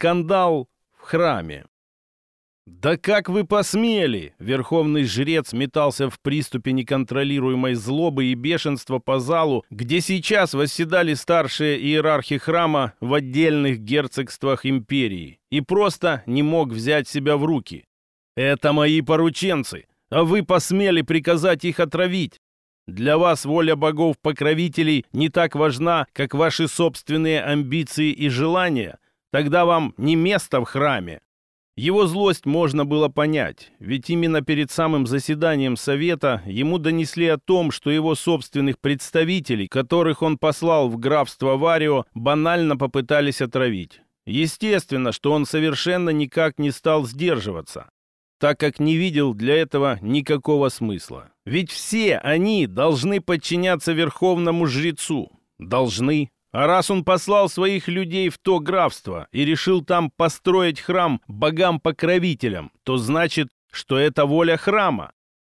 Скандал в храме. «Да как вы посмели!» Верховный жрец метался в приступе неконтролируемой злобы и бешенства по залу, где сейчас восседали старшие иерархи храма в отдельных герцогствах империи, и просто не мог взять себя в руки. «Это мои порученцы, а вы посмели приказать их отравить. Для вас воля богов-покровителей не так важна, как ваши собственные амбиции и желания. Тогда вам не место в храме. Его злость можно было понять, ведь именно перед самым заседанием Совета ему донесли о том, что его собственных представителей, которых он послал в графство Варио, банально попытались отравить. Естественно, что он совершенно никак не стал сдерживаться, так как не видел для этого никакого смысла. Ведь все они должны подчиняться верховному жрецу. Должны. А раз он послал своих людей в то графство и решил там построить храм богам-покровителям, то значит, что это воля храма.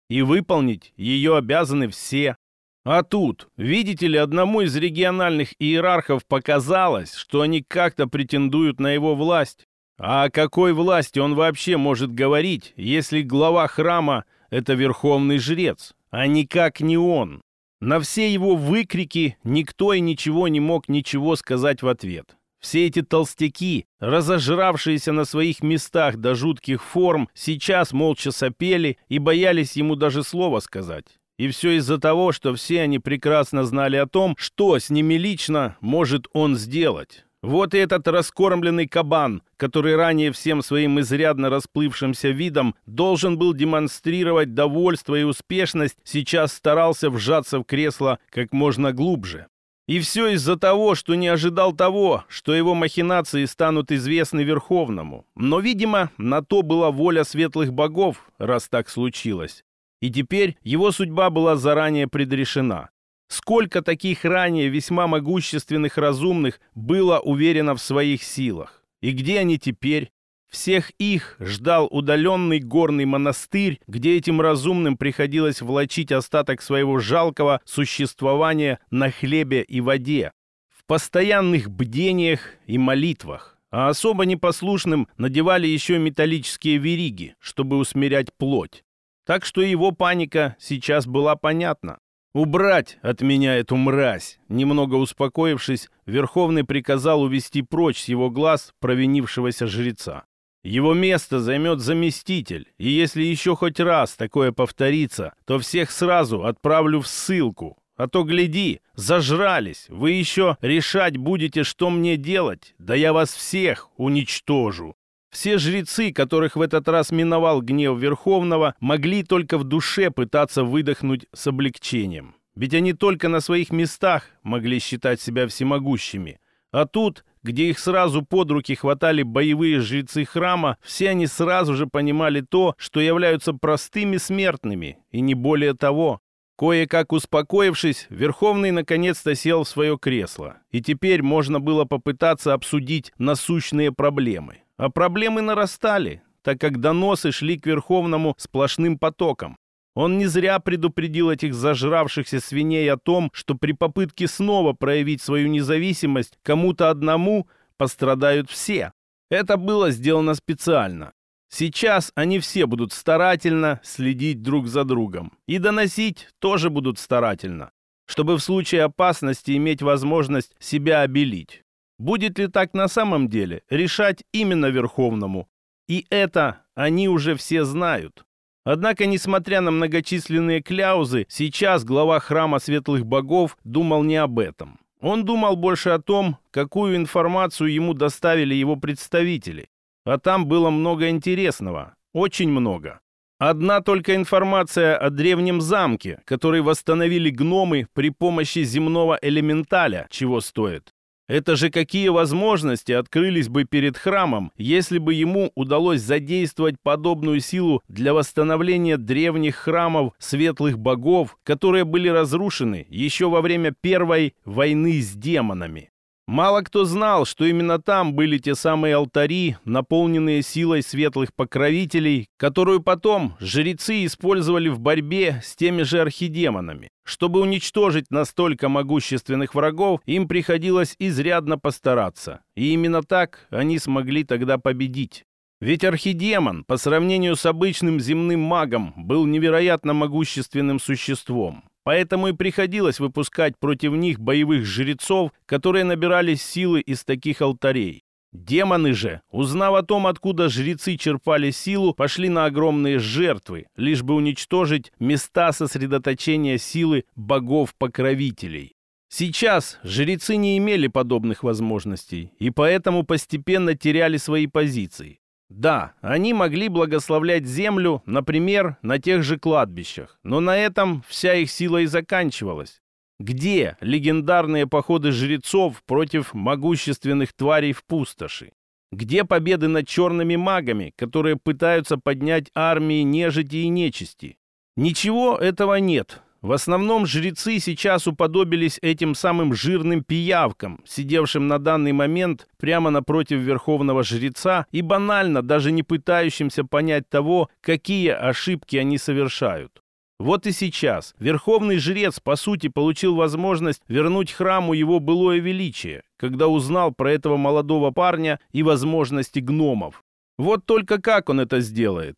И выполнить ее обязаны все. А тут, видите ли, одному из региональных иерархов показалось, что они как-то претендуют на его власть. А о какой власти он вообще может говорить, если глава храма — это верховный жрец, а никак не он? На все его выкрики никто и ничего не мог ничего сказать в ответ. Все эти толстяки, разожравшиеся на своих местах до жутких форм, сейчас молча сопели и боялись ему даже слова сказать. И все из-за того, что все они прекрасно знали о том, что с ними лично может он сделать. Вот и этот раскормленный кабан, который ранее всем своим изрядно расплывшимся видом должен был демонстрировать довольство и успешность, сейчас старался вжаться в кресло как можно глубже. И все из-за того, что не ожидал того, что его махинации станут известны Верховному. Но, видимо, на то была воля светлых богов, раз так случилось. И теперь его судьба была заранее предрешена. Сколько таких ранее весьма могущественных разумных было уверено в своих силах? И где они теперь? Всех их ждал удаленный горный монастырь, где этим разумным приходилось влачить остаток своего жалкого существования на хлебе и воде, в постоянных бдениях и молитвах. А особо непослушным надевали еще металлические вериги, чтобы усмирять плоть. Так что его паника сейчас была понятна. «Убрать от меня эту мразь!» Немного успокоившись, Верховный приказал увести прочь с его глаз провинившегося жреца. Его место займет заместитель, и если еще хоть раз такое повторится, то всех сразу отправлю в ссылку. А то, гляди, зажрались, вы еще решать будете, что мне делать, да я вас всех уничтожу. Все жрецы, которых в этот раз миновал гнев Верховного, могли только в душе пытаться выдохнуть с облегчением. Ведь они только на своих местах могли считать себя всемогущими. А тут, где их сразу под руки хватали боевые жрецы храма, все они сразу же понимали то, что являются простыми смертными, и не более того. Кое-как успокоившись, Верховный наконец-то сел в свое кресло, и теперь можно было попытаться обсудить насущные проблемы. А проблемы нарастали, так как доносы шли к Верховному сплошным потоком. Он не зря предупредил этих зажравшихся свиней о том, что при попытке снова проявить свою независимость кому-то одному пострадают все. Это было сделано специально. Сейчас они все будут старательно следить друг за другом. И доносить тоже будут старательно, чтобы в случае опасности иметь возможность себя обелить. Будет ли так на самом деле, решать именно Верховному. И это они уже все знают. Однако, несмотря на многочисленные кляузы, сейчас глава храма светлых богов думал не об этом. Он думал больше о том, какую информацию ему доставили его представители. А там было много интересного, очень много. Одна только информация о древнем замке, который восстановили гномы при помощи земного элементаля, чего стоит. Это же какие возможности открылись бы перед храмом, если бы ему удалось задействовать подобную силу для восстановления древних храмов светлых богов, которые были разрушены еще во время первой войны с демонами. Мало кто знал, что именно там были те самые алтари, наполненные силой светлых покровителей, которую потом жрецы использовали в борьбе с теми же архидемонами. Чтобы уничтожить настолько могущественных врагов, им приходилось изрядно постараться. И именно так они смогли тогда победить. Ведь архидемон, по сравнению с обычным земным магом, был невероятно могущественным существом. Поэтому и приходилось выпускать против них боевых жрецов, которые набирались силы из таких алтарей. Демоны же, узнав о том, откуда жрецы черпали силу, пошли на огромные жертвы, лишь бы уничтожить места сосредоточения силы богов-покровителей. Сейчас жрецы не имели подобных возможностей и поэтому постепенно теряли свои позиции. Да, они могли благословлять землю, например, на тех же кладбищах, но на этом вся их сила и заканчивалась. Где легендарные походы жрецов против могущественных тварей в пустоши? Где победы над черными магами, которые пытаются поднять армии нежити и нечисти? Ничего этого нет, в основном жрецы сейчас уподобились этим самым жирным пиявкам, сидевшим на данный момент прямо напротив верховного жреца и банально даже не пытающимся понять того, какие ошибки они совершают. Вот и сейчас верховный жрец, по сути, получил возможность вернуть храму его былое величие, когда узнал про этого молодого парня и возможности гномов. Вот только как он это сделает?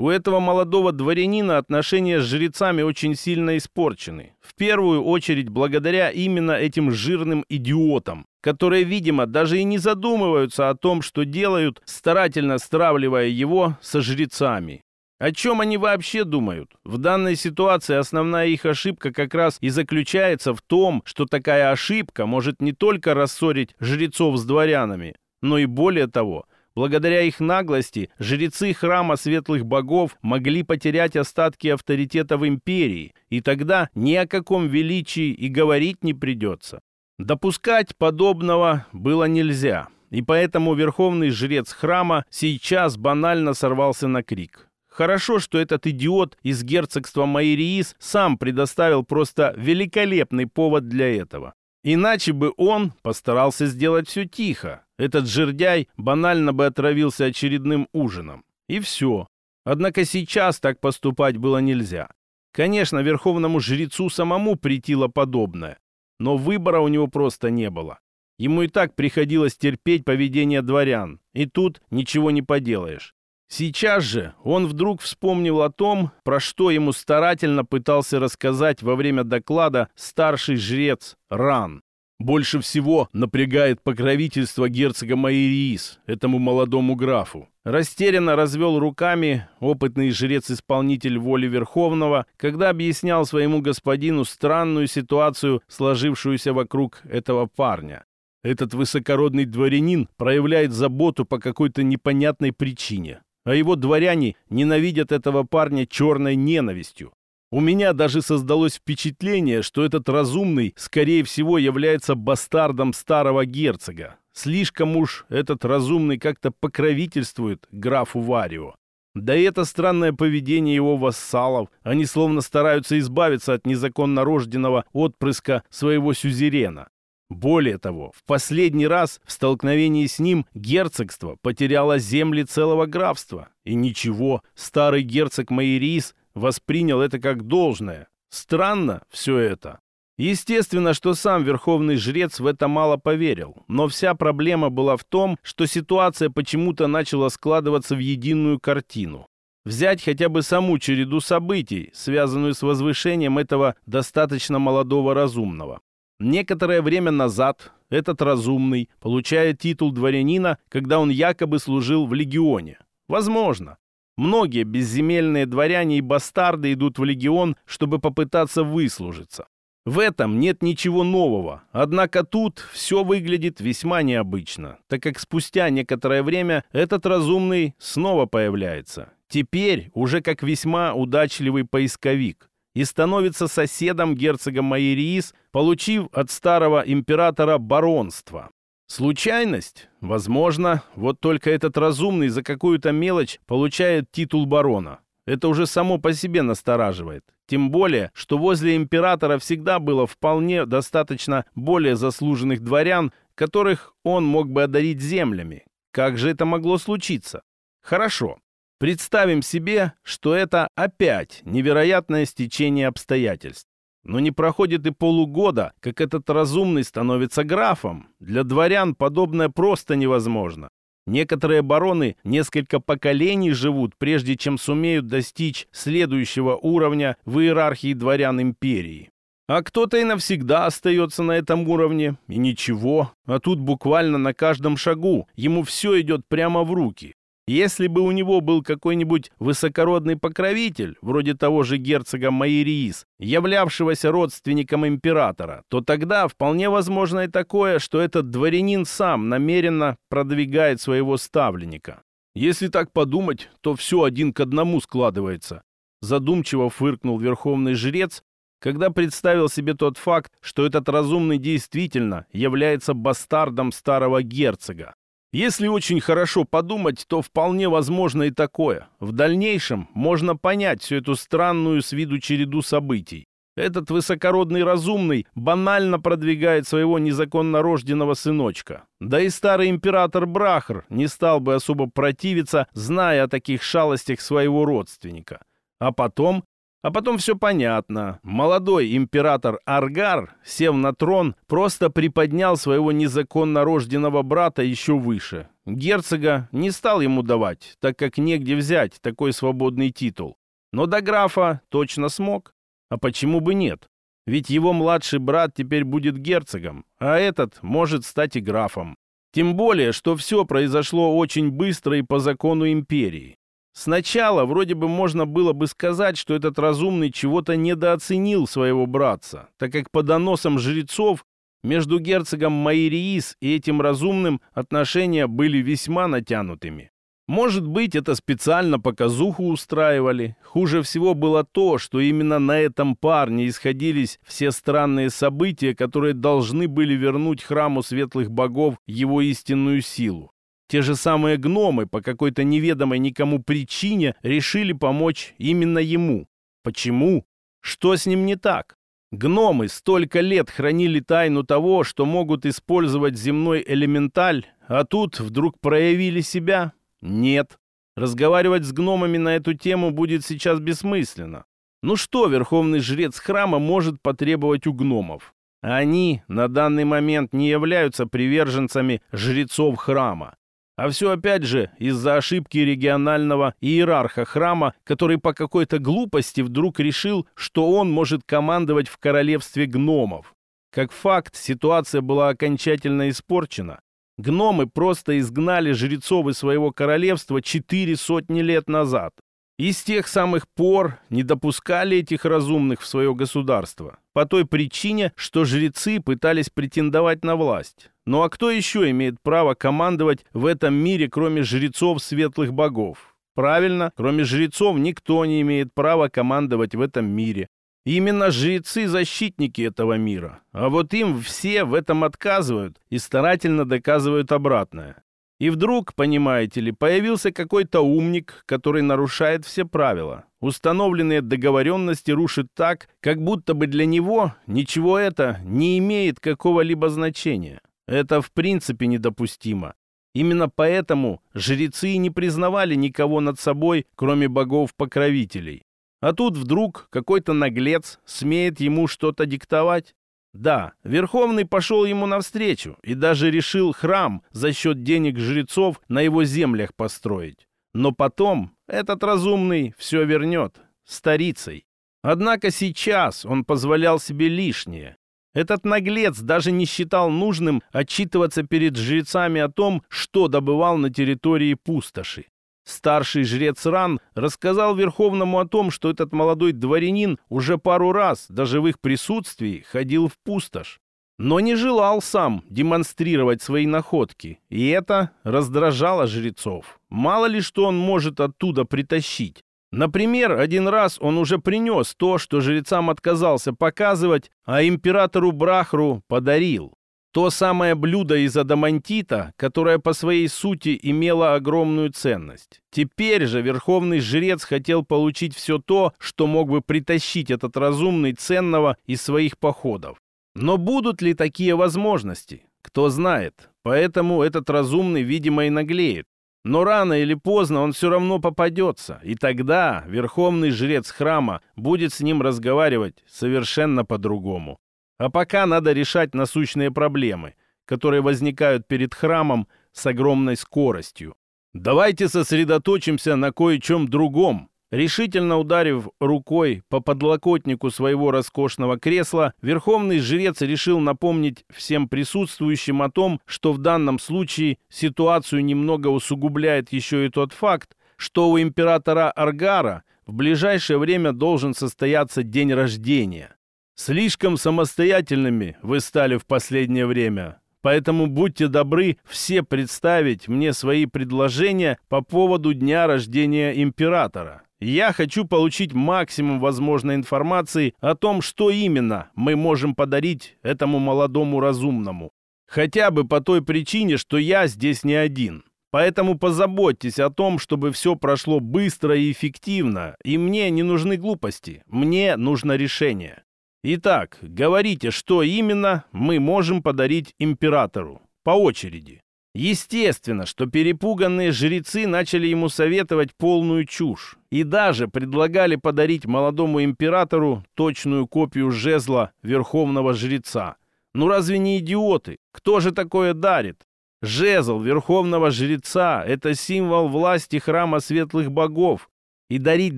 У этого молодого дворянина отношения с жрецами очень сильно испорчены. В первую очередь благодаря именно этим жирным идиотам, которые, видимо, даже и не задумываются о том, что делают, старательно стравливая его со жрецами. О чем они вообще думают? В данной ситуации основная их ошибка как раз и заключается в том, что такая ошибка может не только рассорить жрецов с дворянами, но и более того – Благодаря их наглости жрецы храма светлых богов могли потерять остатки авторитета в империи, и тогда ни о каком величии и говорить не придется. Допускать подобного было нельзя, и поэтому верховный жрец храма сейчас банально сорвался на крик. Хорошо, что этот идиот из герцогства Майриис сам предоставил просто великолепный повод для этого. Иначе бы он постарался сделать все тихо. Этот жердяй банально бы отравился очередным ужином. И все. Однако сейчас так поступать было нельзя. Конечно, верховному жрецу самому притило подобное, но выбора у него просто не было. Ему и так приходилось терпеть поведение дворян, и тут ничего не поделаешь. Сейчас же он вдруг вспомнил о том, про что ему старательно пытался рассказать во время доклада старший жрец Ран. Больше всего напрягает покровительство герцога Майриис, этому молодому графу. Растерянно развел руками опытный жрец-исполнитель воли Верховного, когда объяснял своему господину странную ситуацию, сложившуюся вокруг этого парня. Этот высокородный дворянин проявляет заботу по какой-то непонятной причине а его дворяне ненавидят этого парня черной ненавистью. У меня даже создалось впечатление, что этот разумный, скорее всего, является бастардом старого герцога. Слишком уж этот разумный как-то покровительствует графу Варио. Да и это странное поведение его вассалов. Они словно стараются избавиться от незаконно рожденного отпрыска своего сюзерена. Более того, в последний раз в столкновении с ним герцогство потеряло земли целого графства. И ничего, старый герцог Майрис воспринял это как должное. Странно все это. Естественно, что сам верховный жрец в это мало поверил, но вся проблема была в том, что ситуация почему-то начала складываться в единую картину. Взять хотя бы саму череду событий, связанную с возвышением этого достаточно молодого разумного. Некоторое время назад этот разумный получает титул дворянина, когда он якобы служил в легионе. Возможно. Многие безземельные дворяне и бастарды идут в легион, чтобы попытаться выслужиться. В этом нет ничего нового, однако тут все выглядит весьма необычно, так как спустя некоторое время этот разумный снова появляется. Теперь уже как весьма удачливый поисковик и становится соседом герцога Майериис, получив от старого императора баронство. Случайность? Возможно. Вот только этот разумный за какую-то мелочь получает титул барона. Это уже само по себе настораживает. Тем более, что возле императора всегда было вполне достаточно более заслуженных дворян, которых он мог бы одарить землями. Как же это могло случиться? Хорошо. Представим себе, что это опять невероятное стечение обстоятельств. Но не проходит и полугода, как этот разумный становится графом. Для дворян подобное просто невозможно. Некоторые бароны несколько поколений живут, прежде чем сумеют достичь следующего уровня в иерархии дворян империи. А кто-то и навсегда остается на этом уровне, и ничего. А тут буквально на каждом шагу ему все идет прямо в руки. Если бы у него был какой-нибудь высокородный покровитель, вроде того же герцога Майериис, являвшегося родственником императора, то тогда вполне возможно и такое, что этот дворянин сам намеренно продвигает своего ставленника. Если так подумать, то все один к одному складывается. Задумчиво фыркнул верховный жрец, когда представил себе тот факт, что этот разумный действительно является бастардом старого герцога. Если очень хорошо подумать, то вполне возможно и такое. В дальнейшем можно понять всю эту странную с виду череду событий. Этот высокородный разумный банально продвигает своего незаконно рожденного сыночка. Да и старый император Брахр не стал бы особо противиться, зная о таких шалостях своего родственника. А потом а потом все понятно. Молодой император Аргар, сев на трон, просто приподнял своего незаконно рожденного брата еще выше. Герцога не стал ему давать, так как негде взять такой свободный титул. Но до графа точно смог. А почему бы нет? Ведь его младший брат теперь будет герцогом, а этот может стать и графом. Тем более, что все произошло очень быстро и по закону империи. Сначала вроде бы можно было бы сказать, что этот разумный чего-то недооценил своего братца, так как по доносам жрецов между герцогом Майриис и этим разумным отношения были весьма натянутыми. Может быть, это специально показуху устраивали. Хуже всего было то, что именно на этом парне исходились все странные события, которые должны были вернуть храму светлых богов его истинную силу. Те же самые гномы по какой-то неведомой никому причине решили помочь именно ему. Почему? Что с ним не так? Гномы столько лет хранили тайну того, что могут использовать земной элементаль, а тут вдруг проявили себя? Нет. Разговаривать с гномами на эту тему будет сейчас бессмысленно. Ну что верховный жрец храма может потребовать у гномов? Они на данный момент не являются приверженцами жрецов храма. А все опять же из-за ошибки регионального иерарха храма, который по какой-то глупости вдруг решил, что он может командовать в королевстве гномов. Как факт, ситуация была окончательно испорчена. Гномы просто изгнали жрецов из своего королевства четыре сотни лет назад. И с тех самых пор не допускали этих разумных в свое государство. По той причине, что жрецы пытались претендовать на власть. Ну а кто еще имеет право командовать в этом мире, кроме жрецов светлых богов? Правильно, кроме жрецов никто не имеет права командовать в этом мире. Именно жрецы – защитники этого мира. А вот им все в этом отказывают и старательно доказывают обратное. И вдруг, понимаете ли, появился какой-то умник, который нарушает все правила. Установленные договоренности рушит так, как будто бы для него ничего это не имеет какого-либо значения. Это в принципе недопустимо. Именно поэтому жрецы не признавали никого над собой, кроме богов-покровителей. А тут вдруг какой-то наглец смеет ему что-то диктовать. Да, Верховный пошел ему навстречу и даже решил храм за счет денег жрецов на его землях построить. Но потом этот разумный все вернет, старицей. Однако сейчас он позволял себе лишнее. Этот наглец даже не считал нужным отчитываться перед жрецами о том, что добывал на территории пустоши. Старший жрец Ран рассказал Верховному о том, что этот молодой дворянин уже пару раз, даже в их присутствии, ходил в пустошь. Но не желал сам демонстрировать свои находки, и это раздражало жрецов. Мало ли что он может оттуда притащить. Например, один раз он уже принес то, что жрецам отказался показывать, а императору Брахру подарил. То самое блюдо из адамантита, которое по своей сути имело огромную ценность. Теперь же верховный жрец хотел получить все то, что мог бы притащить этот разумный ценного из своих походов. Но будут ли такие возможности? Кто знает, поэтому этот разумный, видимо, и наглеет. Но рано или поздно он все равно попадется, и тогда верховный жрец храма будет с ним разговаривать совершенно по-другому. А пока надо решать насущные проблемы, которые возникают перед храмом с огромной скоростью. Давайте сосредоточимся на кое-чем другом, Решительно ударив рукой по подлокотнику своего роскошного кресла, верховный жрец решил напомнить всем присутствующим о том, что в данном случае ситуацию немного усугубляет еще и тот факт, что у императора Аргара в ближайшее время должен состояться день рождения. Слишком самостоятельными вы стали в последнее время, поэтому будьте добры все представить мне свои предложения по поводу дня рождения императора. Я хочу получить максимум возможной информации о том, что именно мы можем подарить этому молодому разумному. Хотя бы по той причине, что я здесь не один. Поэтому позаботьтесь о том, чтобы все прошло быстро и эффективно. И мне не нужны глупости. Мне нужно решение. Итак, говорите, что именно мы можем подарить императору. По очереди. Естественно, что перепуганные жрецы начали ему советовать полную чушь и даже предлагали подарить молодому императору точную копию жезла верховного жреца. Ну разве не идиоты? Кто же такое дарит? Жезл верховного жреца – это символ власти храма светлых богов, и дарить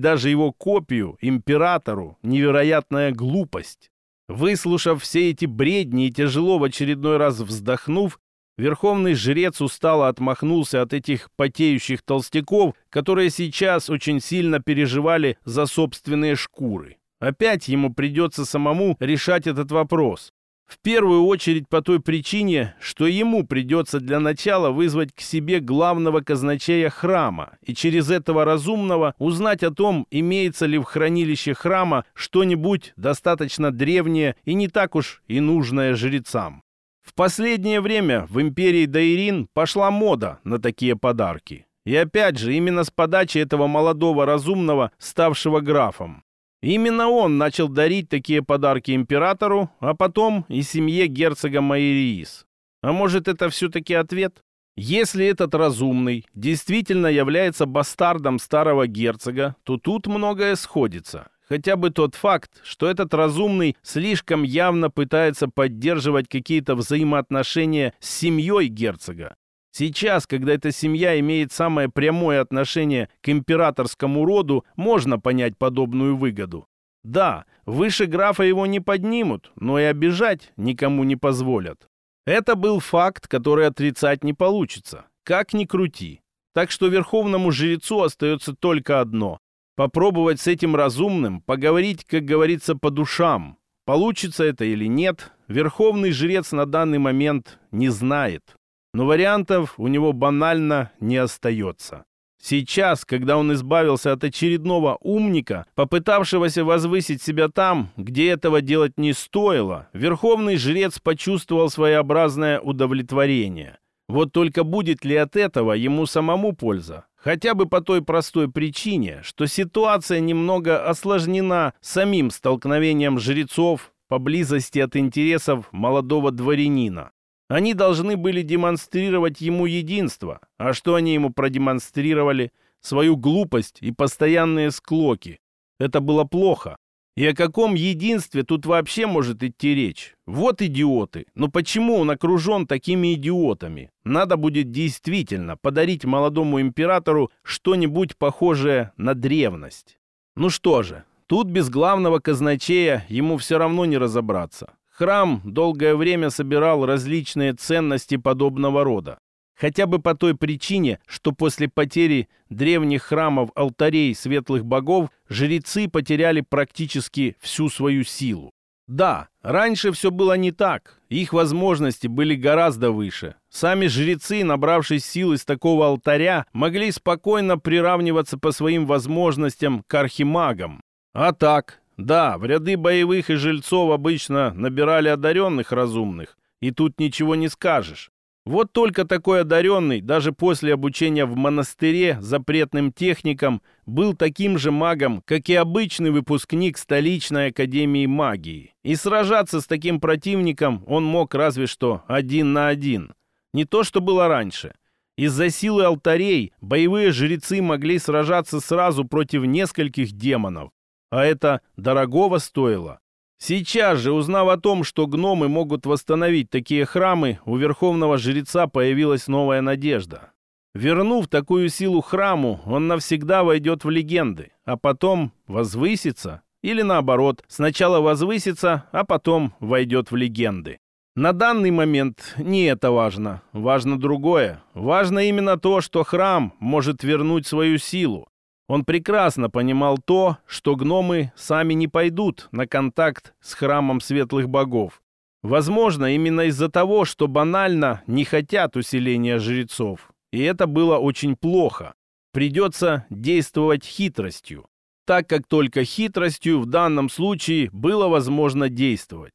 даже его копию императору – невероятная глупость. Выслушав все эти бредни и тяжело в очередной раз вздохнув, Верховный жрец устало отмахнулся от этих потеющих толстяков, которые сейчас очень сильно переживали за собственные шкуры. Опять ему придется самому решать этот вопрос. В первую очередь по той причине, что ему придется для начала вызвать к себе главного казначея храма и через этого разумного узнать о том, имеется ли в хранилище храма что-нибудь достаточно древнее и не так уж и нужное жрецам. В последнее время в империи Дайрин пошла мода на такие подарки. И опять же, именно с подачи этого молодого разумного, ставшего графом. Именно он начал дарить такие подарки императору, а потом и семье герцога Майриис. А может, это все-таки ответ? Если этот разумный действительно является бастардом старого герцога, то тут многое сходится хотя бы тот факт, что этот разумный слишком явно пытается поддерживать какие-то взаимоотношения с семьей герцога. Сейчас, когда эта семья имеет самое прямое отношение к императорскому роду, можно понять подобную выгоду. Да, выше графа его не поднимут, но и обижать никому не позволят. Это был факт, который отрицать не получится, как ни крути. Так что верховному жрецу остается только одно Попробовать с этим разумным, поговорить, как говорится, по душам. Получится это или нет, верховный жрец на данный момент не знает. Но вариантов у него банально не остается. Сейчас, когда он избавился от очередного умника, попытавшегося возвысить себя там, где этого делать не стоило, верховный жрец почувствовал своеобразное удовлетворение. Вот только будет ли от этого ему самому польза? Хотя бы по той простой причине, что ситуация немного осложнена самим столкновением жрецов поблизости от интересов молодого дворянина. Они должны были демонстрировать ему единство. А что они ему продемонстрировали? Свою глупость и постоянные склоки. Это было плохо. И о каком единстве тут вообще может идти речь? Вот идиоты. Но почему он окружен такими идиотами? Надо будет действительно подарить молодому императору что-нибудь похожее на древность. Ну что же, тут без главного казначея ему все равно не разобраться. Храм долгое время собирал различные ценности подобного рода. Хотя бы по той причине, что после потери древних храмов алтарей светлых богов жрецы потеряли практически всю свою силу. Да, раньше все было не так, их возможности были гораздо выше. Сами жрецы, набравшись сил из такого алтаря, могли спокойно приравниваться по своим возможностям к архимагам. А так, да, в ряды боевых и жильцов обычно набирали одаренных разумных, и тут ничего не скажешь. Вот только такой одаренный, даже после обучения в монастыре запретным техникам, был таким же магом, как и обычный выпускник столичной академии магии. И сражаться с таким противником он мог разве что один на один. Не то, что было раньше. Из-за силы алтарей боевые жрецы могли сражаться сразу против нескольких демонов. А это дорогого стоило. Сейчас же, узнав о том, что гномы могут восстановить такие храмы, у верховного жреца появилась новая надежда. Вернув такую силу храму, он навсегда войдет в легенды, а потом возвысится, или наоборот, сначала возвысится, а потом войдет в легенды. На данный момент не это важно. Важно другое. Важно именно то, что храм может вернуть свою силу. Он прекрасно понимал то, что гномы сами не пойдут на контакт с храмом светлых богов. Возможно, именно из-за того, что банально не хотят усиления жрецов. И это было очень плохо. Придется действовать хитростью, так как только хитростью в данном случае было возможно действовать.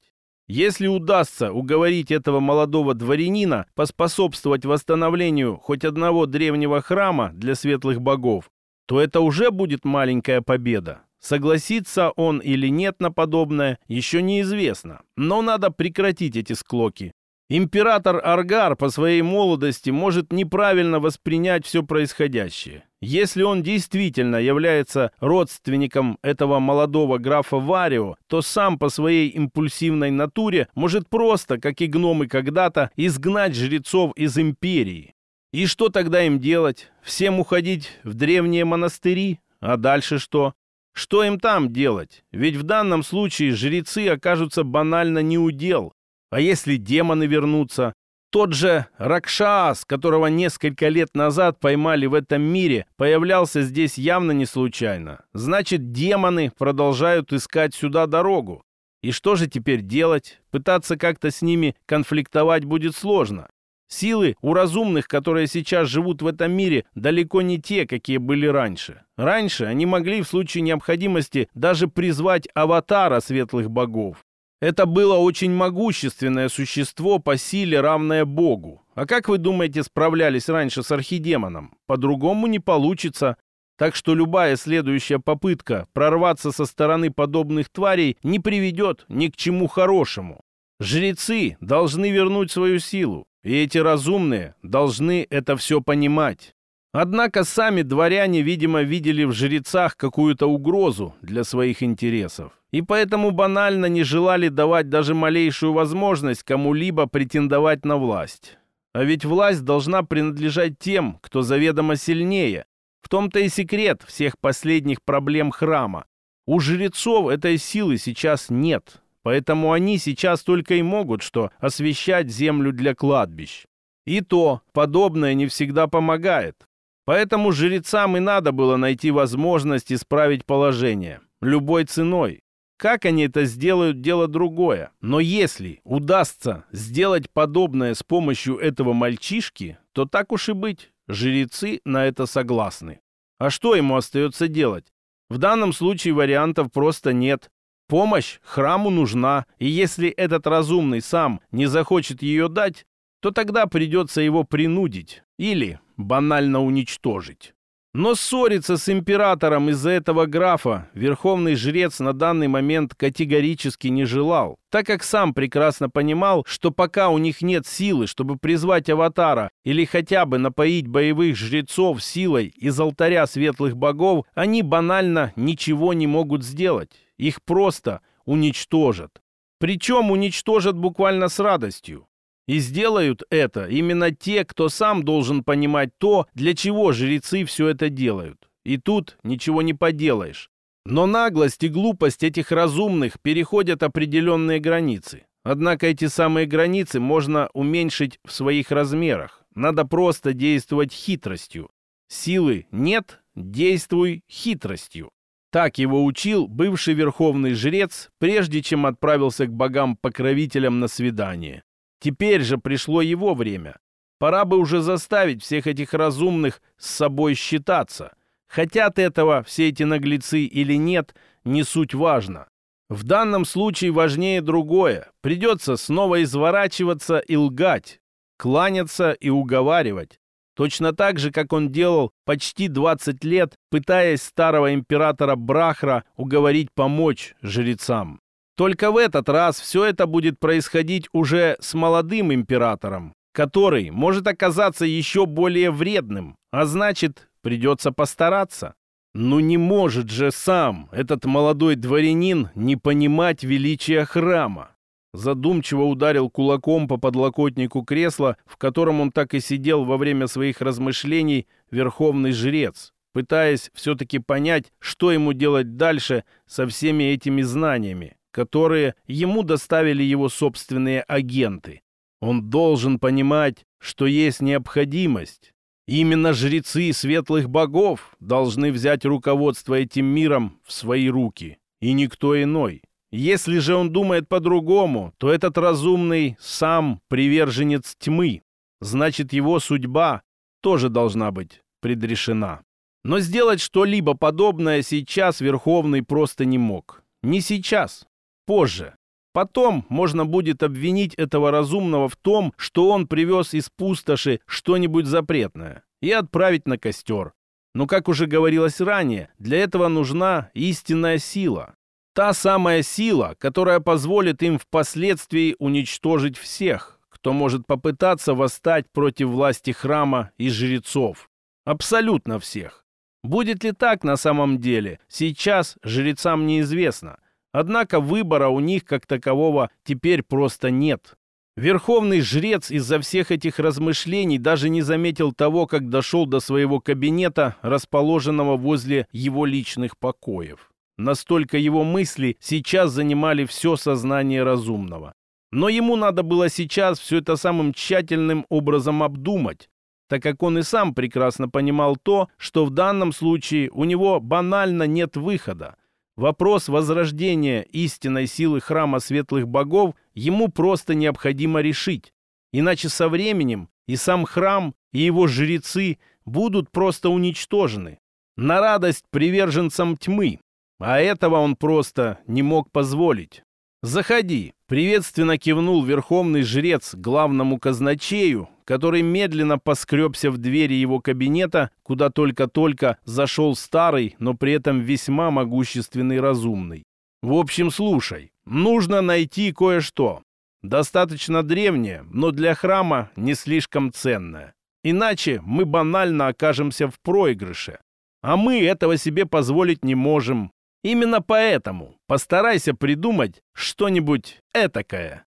Если удастся уговорить этого молодого дворянина поспособствовать восстановлению хоть одного древнего храма для светлых богов, то это уже будет маленькая победа. Согласится он или нет на подобное, еще неизвестно. Но надо прекратить эти склоки. Император Аргар по своей молодости может неправильно воспринять все происходящее. Если он действительно является родственником этого молодого графа Варио, то сам по своей импульсивной натуре может просто, как и гномы когда-то, изгнать жрецов из империи. И что тогда им делать? Всем уходить в древние монастыри? А дальше что? Что им там делать? Ведь в данном случае жрецы окажутся банально неудел. А если демоны вернутся? Тот же Ракшас, которого несколько лет назад поймали в этом мире, появлялся здесь явно не случайно. Значит, демоны продолжают искать сюда дорогу. И что же теперь делать? Пытаться как-то с ними конфликтовать будет сложно. Силы у разумных, которые сейчас живут в этом мире, далеко не те, какие были раньше. Раньше они могли в случае необходимости даже призвать аватара светлых богов. Это было очень могущественное существо по силе, равное богу. А как вы думаете, справлялись раньше с архидемоном? По-другому не получится. Так что любая следующая попытка прорваться со стороны подобных тварей не приведет ни к чему хорошему. Жрецы должны вернуть свою силу. И эти разумные должны это все понимать. Однако сами дворяне, видимо, видели в жрецах какую-то угрозу для своих интересов. И поэтому банально не желали давать даже малейшую возможность кому-либо претендовать на власть. А ведь власть должна принадлежать тем, кто заведомо сильнее. В том-то и секрет всех последних проблем храма. У жрецов этой силы сейчас нет. Поэтому они сейчас только и могут что освещать землю для кладбищ. И то, подобное не всегда помогает. Поэтому жрецам и надо было найти возможность исправить положение. Любой ценой. Как они это сделают, дело другое. Но если удастся сделать подобное с помощью этого мальчишки, то так уж и быть, жрецы на это согласны. А что ему остается делать? В данном случае вариантов просто нет. Помощь храму нужна, и если этот разумный сам не захочет ее дать, то тогда придется его принудить или банально уничтожить. Но ссориться с императором из-за этого графа верховный жрец на данный момент категорически не желал, так как сам прекрасно понимал, что пока у них нет силы, чтобы призвать аватара или хотя бы напоить боевых жрецов силой из алтаря светлых богов, они банально ничего не могут сделать. Их просто уничтожат. Причем уничтожат буквально с радостью. И сделают это именно те, кто сам должен понимать то, для чего жрецы все это делают. И тут ничего не поделаешь. Но наглость и глупость этих разумных переходят определенные границы. Однако эти самые границы можно уменьшить в своих размерах. Надо просто действовать хитростью. Силы нет, действуй хитростью. Так его учил бывший верховный жрец, прежде чем отправился к богам-покровителям на свидание. Теперь же пришло его время. Пора бы уже заставить всех этих разумных с собой считаться. Хотят этого все эти наглецы или нет, не суть важно. В данном случае важнее другое. Придется снова изворачиваться и лгать. кланяться и уговаривать. Точно так же, как он делал почти 20 лет, пытаясь старого императора Брахра уговорить помочь жрецам. Только в этот раз все это будет происходить уже с молодым императором, который может оказаться еще более вредным, а значит, придется постараться. Ну не может же сам этот молодой дворянин не понимать величия храма. Задумчиво ударил кулаком по подлокотнику кресла, в котором он так и сидел во время своих размышлений верховный жрец, пытаясь все-таки понять, что ему делать дальше со всеми этими знаниями которые ему доставили его собственные агенты. Он должен понимать, что есть необходимость. Именно жрецы светлых богов должны взять руководство этим миром в свои руки, и никто иной. Если же он думает по-другому, то этот разумный сам приверженец тьмы. Значит, его судьба тоже должна быть предрешена. Но сделать что-либо подобное сейчас Верховный просто не мог. Не сейчас позже. Потом можно будет обвинить этого разумного в том, что он привез из пустоши что-нибудь запретное, и отправить на костер. Но, как уже говорилось ранее, для этого нужна истинная сила. Та самая сила, которая позволит им впоследствии уничтожить всех, кто может попытаться восстать против власти храма и жрецов. Абсолютно всех. Будет ли так на самом деле, сейчас жрецам неизвестно – Однако выбора у них как такового теперь просто нет. Верховный жрец из-за всех этих размышлений даже не заметил того, как дошел до своего кабинета, расположенного возле его личных покоев. Настолько его мысли сейчас занимали все сознание разумного. Но ему надо было сейчас все это самым тщательным образом обдумать, так как он и сам прекрасно понимал то, что в данном случае у него банально нет выхода. Вопрос возрождения истинной силы храма светлых богов ему просто необходимо решить. Иначе со временем и сам храм, и его жрецы будут просто уничтожены. На радость приверженцам тьмы. А этого он просто не мог позволить. «Заходи!» — приветственно кивнул верховный жрец главному казначею, который медленно поскребся в двери его кабинета, куда только-только зашел старый, но при этом весьма могущественный разумный. «В общем, слушай, нужно найти кое-что. Достаточно древнее, но для храма не слишком ценное. Иначе мы банально окажемся в проигрыше. А мы этого себе позволить не можем. Именно поэтому постарайся придумать что-нибудь этакое».